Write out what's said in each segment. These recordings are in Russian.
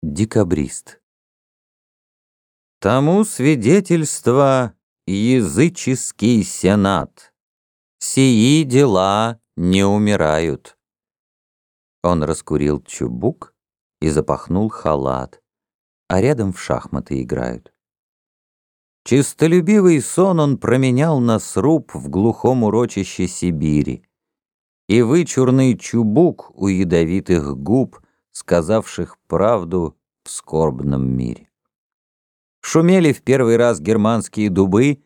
Декабрист. Тому свидетельство языческий сенат. Сии дела не умирают. Он раскурил чубук и запахнул халат, а рядом в шахматы играют. Чистолюбивый сон он променял на сруб в глухом урочище Сибири, и вычурный чубук у ядовитых губ — сказавших правду в скорбном мире. Шумели в первый раз германские дубы,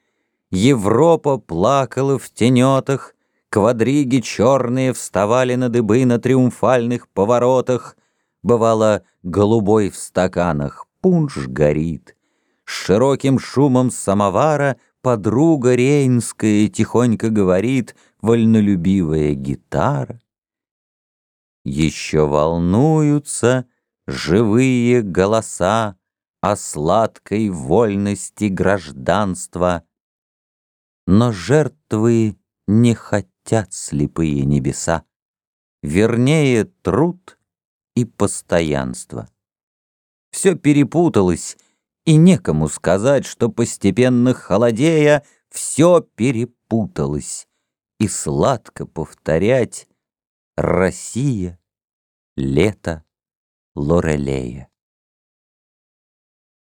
Европа плакала в тенетах, Квадриги черные вставали на дыбы на триумфальных поворотах, Бывало, голубой в стаканах пунш горит, С широким шумом самовара Подруга рейнская тихонько говорит Вольнолюбивая гитара. Еще волнуются живые голоса О сладкой вольности гражданства. Но жертвы не хотят слепые небеса, Вернее, труд и постоянство. Все перепуталось, и некому сказать, Что постепенно холодея Все перепуталось, и сладко повторять Россия, лето Лорелея.